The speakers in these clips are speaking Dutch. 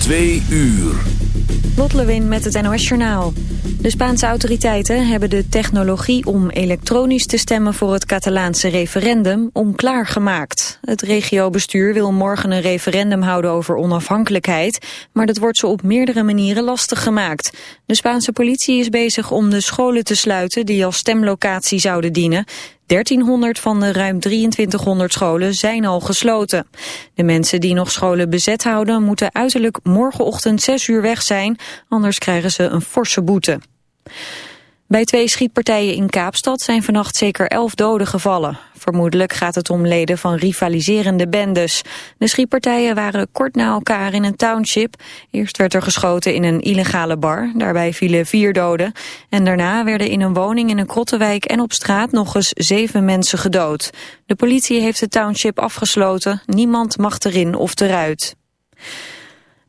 Twee uur. Lot Lewin met het NOS Journaal. De Spaanse autoriteiten hebben de technologie om elektronisch te stemmen voor het Catalaanse referendum onklaar gemaakt. Het regiobestuur wil morgen een referendum houden over onafhankelijkheid, maar dat wordt ze op meerdere manieren lastig gemaakt. De Spaanse politie is bezig om de scholen te sluiten die als stemlocatie zouden dienen. 1300 van de ruim 2300 scholen zijn al gesloten. De mensen die nog scholen bezet houden moeten uiterlijk morgenochtend 6 uur weg zijn, anders krijgen ze een forse boete. Bij twee schietpartijen in Kaapstad zijn vannacht zeker elf doden gevallen. Vermoedelijk gaat het om leden van rivaliserende bendes. De schietpartijen waren kort na elkaar in een township. Eerst werd er geschoten in een illegale bar. Daarbij vielen vier doden. En daarna werden in een woning in een krottenwijk en op straat nog eens zeven mensen gedood. De politie heeft de township afgesloten. Niemand mag erin of eruit.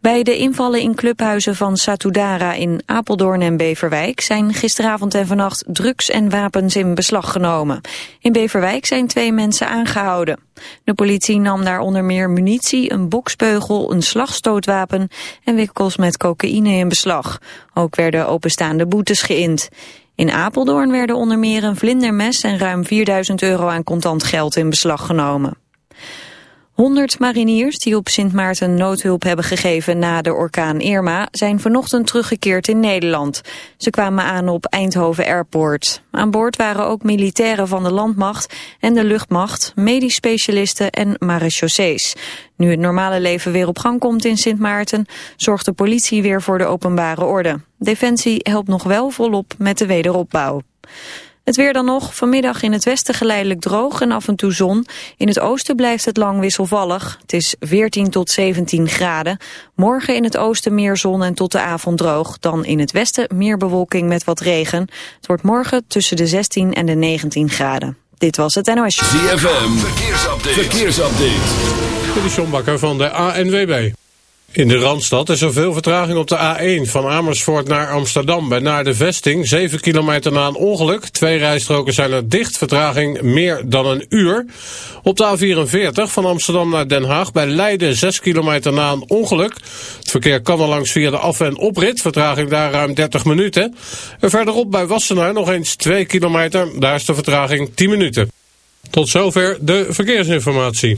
Bij de invallen in clubhuizen van Satudara in Apeldoorn en Beverwijk zijn gisteravond en vannacht drugs en wapens in beslag genomen. In Beverwijk zijn twee mensen aangehouden. De politie nam daar onder meer munitie, een boksbeugel, een slagstootwapen en wikkels met cocaïne in beslag. Ook werden openstaande boetes geïnd. In Apeldoorn werden onder meer een vlindermes en ruim 4000 euro aan contant geld in beslag genomen. 100 mariniers die op Sint Maarten noodhulp hebben gegeven na de orkaan Irma zijn vanochtend teruggekeerd in Nederland. Ze kwamen aan op Eindhoven Airport. Aan boord waren ook militairen van de landmacht en de luchtmacht, medisch specialisten en marechaussees. Nu het normale leven weer op gang komt in Sint Maarten, zorgt de politie weer voor de openbare orde. Defensie helpt nog wel volop met de wederopbouw. Het weer dan nog. Vanmiddag in het westen geleidelijk droog en af en toe zon. In het oosten blijft het lang wisselvallig. Het is 14 tot 17 graden. Morgen in het oosten meer zon en tot de avond droog. Dan in het westen meer bewolking met wat regen. Het wordt morgen tussen de 16 en de 19 graden. Dit was het NOS. ZFM. Verkeersupdate. Verkeersupdate. Dit is John Bakker van de ANWB. In de Randstad is er veel vertraging op de A1 van Amersfoort naar Amsterdam. Bij naar de vesting, 7 kilometer na een ongeluk. Twee rijstroken zijn er dicht, vertraging meer dan een uur. Op de A44 van Amsterdam naar Den Haag bij Leiden, 6 kilometer na een ongeluk. Het verkeer kan er langs via de af- en oprit, vertraging daar ruim 30 minuten. En verderop bij Wassenaar nog eens 2 kilometer, daar is de vertraging 10 minuten. Tot zover de verkeersinformatie.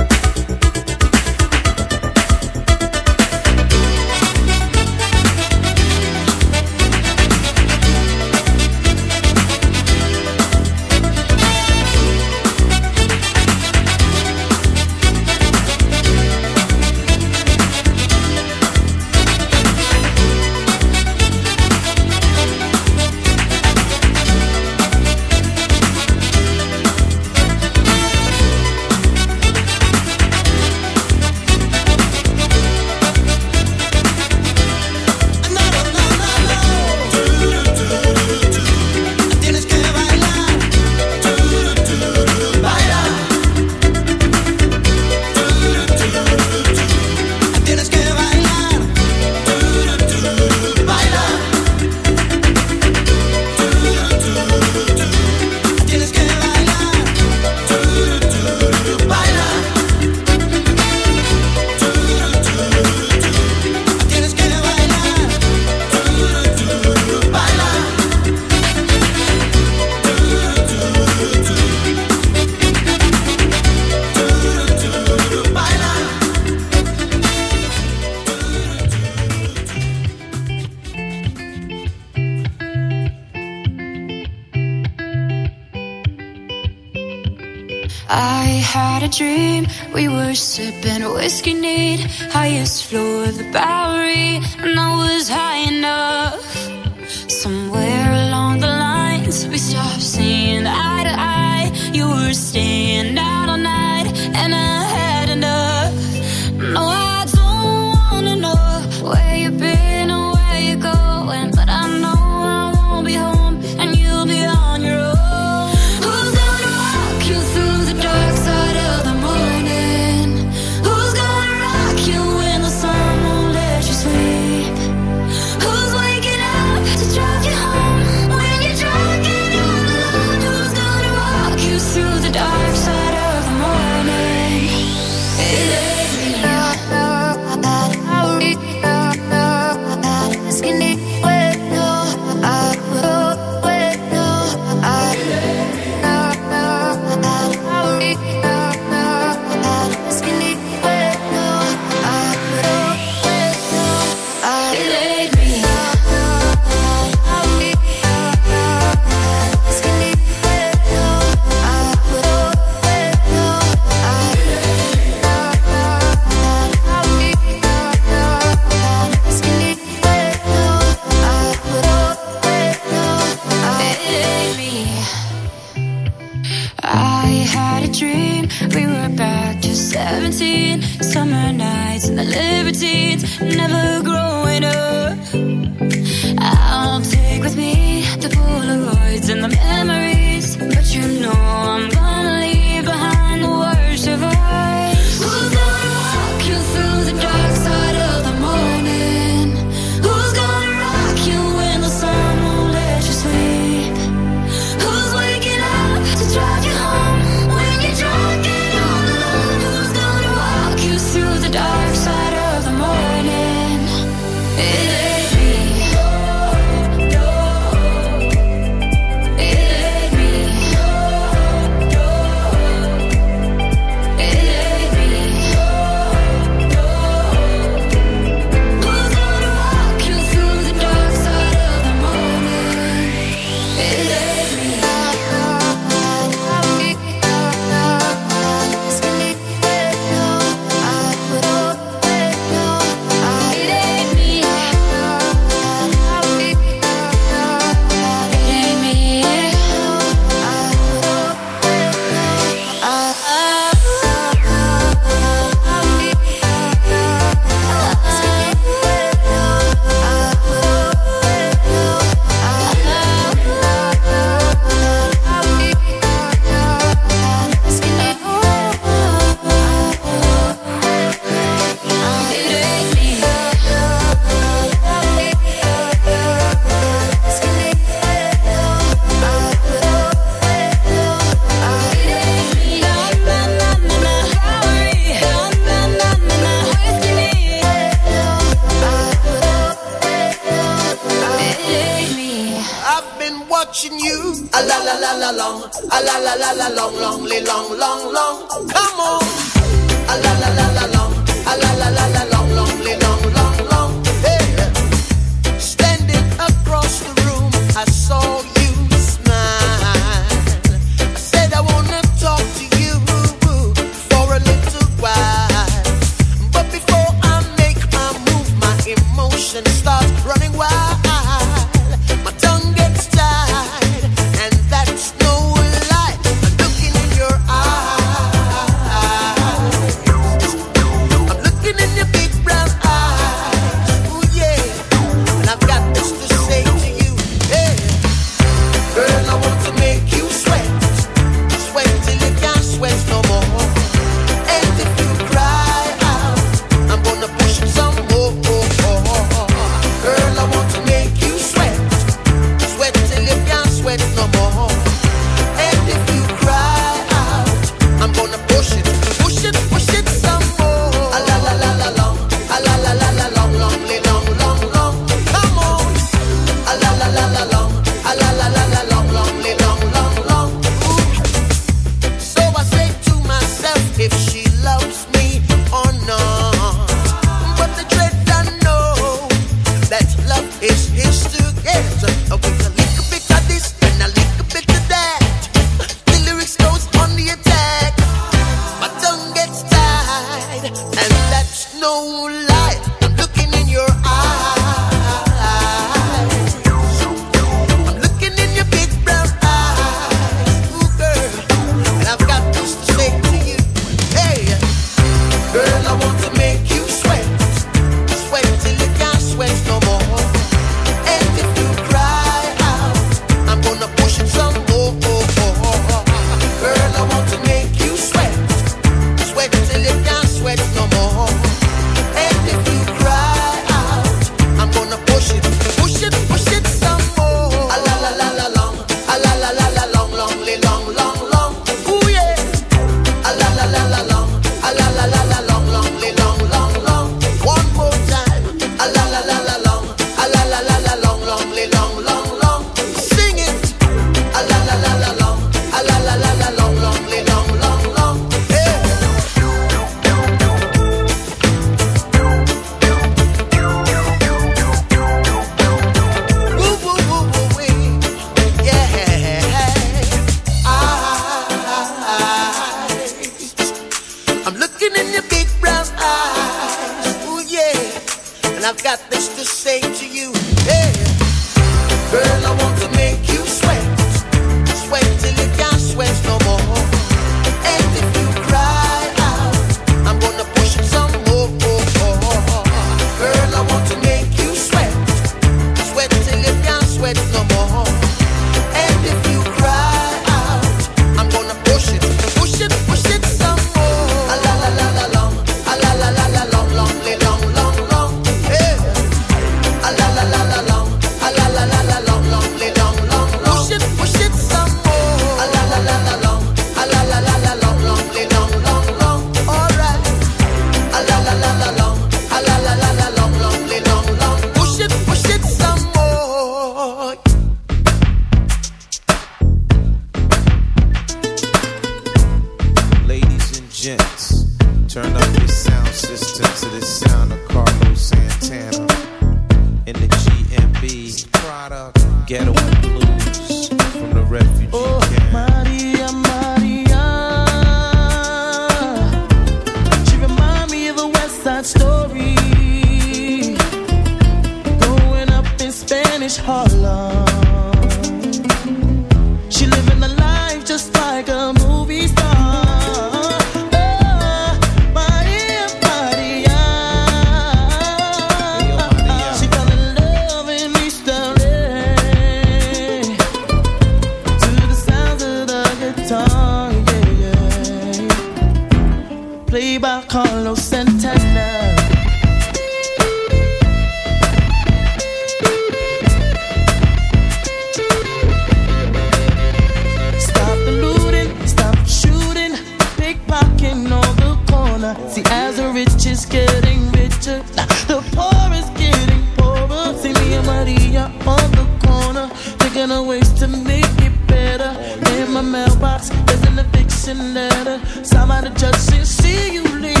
to make it better. In my mailbox, there's an eviction letter. Somebody just the see you later.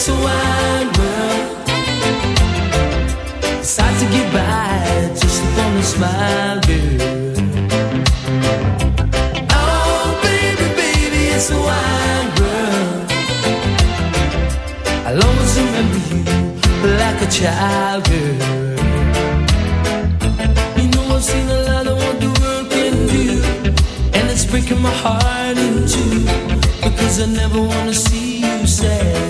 To just smile, girl. Oh, baby, baby, it's a world. I'll always remember you like a child, girl. You know I've seen a lot of what the world can do, and it's breaking my heart in two because I never wanna see you sad.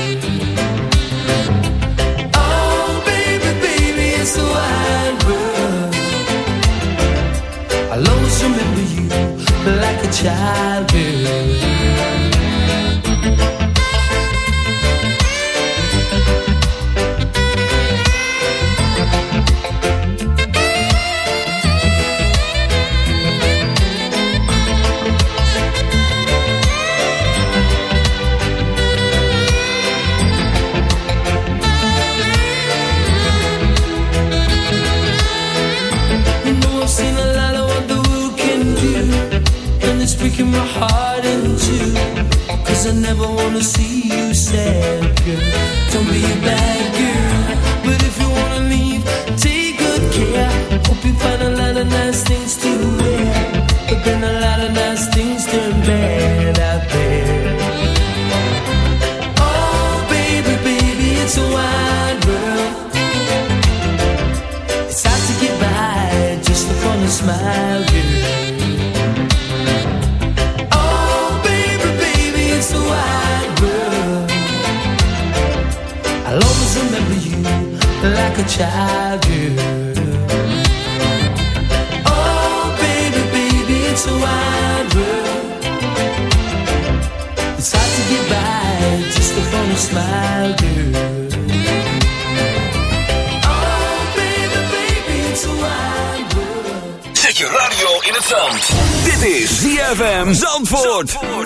childhood. never wanna see you sad, girl. Don't be a bad girl. But if you wanna leave, take good care. Hope you find a lot of nice things to wear. But then a lot of nice things to wear. Zandvoort.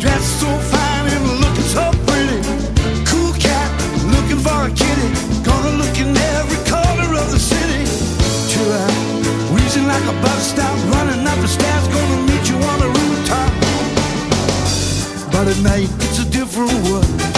dressed so fine and looking so pretty. Cool cat, looking for a kitty, gonna look in every corner of the city. Chill out, wheezing like a bus stop, running up the stairs, gonna meet you on the rooftop. But at night, it's a different world.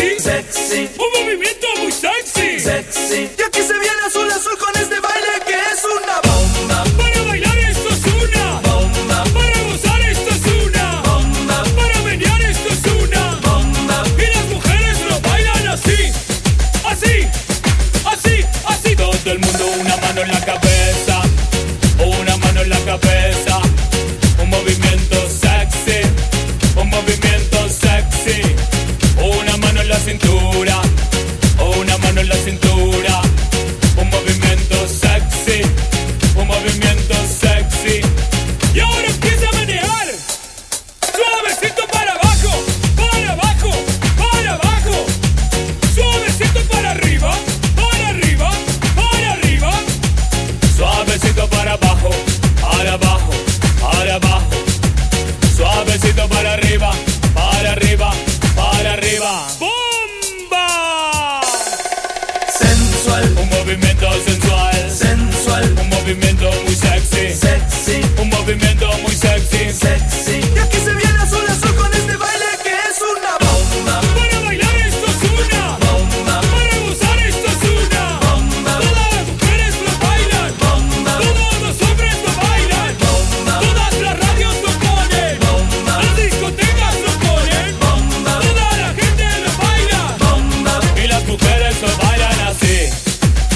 sexy, sexy, un movimiento muy sexy, sexy. Y aquí se viene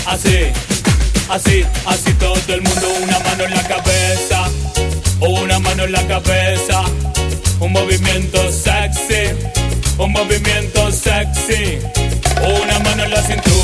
Así, así, así todo el mundo. Una mano en la cabeza, una mano en la cabeza. Un movimiento sexy, un movimiento sexy. Una mano en la cintura.